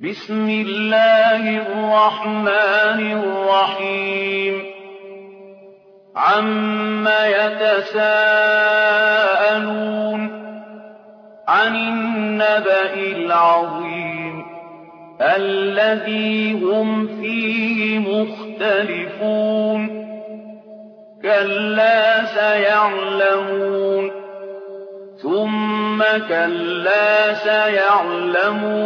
بِسْمِ اللَّهِ الرَّحْمَٰنِ الرَّحِيمِ. عَمَّ يَتَسَاءَلُونَ عَنِ النَّبَإِ الْعَظِيمِ الَّذِي هُمْ فِيهِ مُخْتَلِفُونَ كَلَّا سَيَعْلَمُونَ ثُمَّ كَلَّا سَيَعْلَمُونَ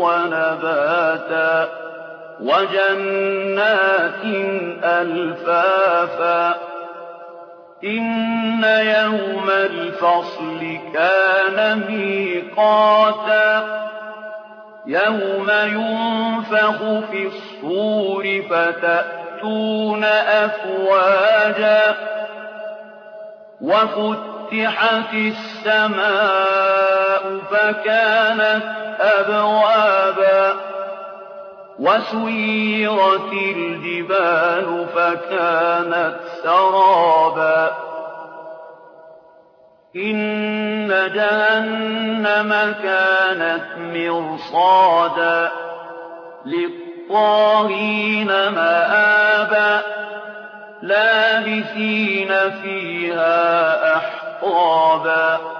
وَنَبَاتًا وَجَنَّاتٍ أَلْفَافًا إِنَّ يَوْمَ الْفَصْلِ كَانَ مِيقَاتًا يَوْمَ يُنفَخُ فِي الصُّورِ فَتَأْتُونَ أَفْوَاجًا وَفُتِحَتِ السَّمَاءُ فَكَانَتْ أَبْوَابًا وَسُيِّرَتِ الْجِبَالُ فَكَانَتْ سَرَابًا إِنَّ جَهَنَّمَ كَانَتْ مِرْصَادًا لِّلطَّاغِينَ مَآبًا لَّابِثِينَ فِيهَا أَحْقَابًا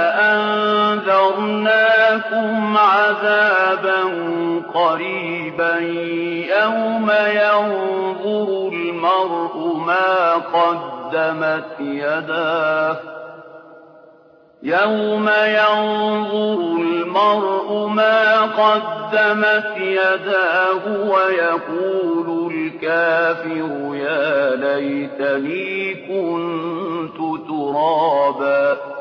أَنذَرْنَاكُمْ عَذَابًا قَرِيبًا. يَوْمَ يَنظُرُ الْمَرْءُ مَا قَدَّمَتْ يَدَاهُ. يَوْمَ يَنظُرُ الْمَرْءُ مَا قَدَّمَتْ يَدَاهُ وَيَقُولُ الْكَافِرُ يَا لَيْتَنِي كُنتُ تُرَابًا.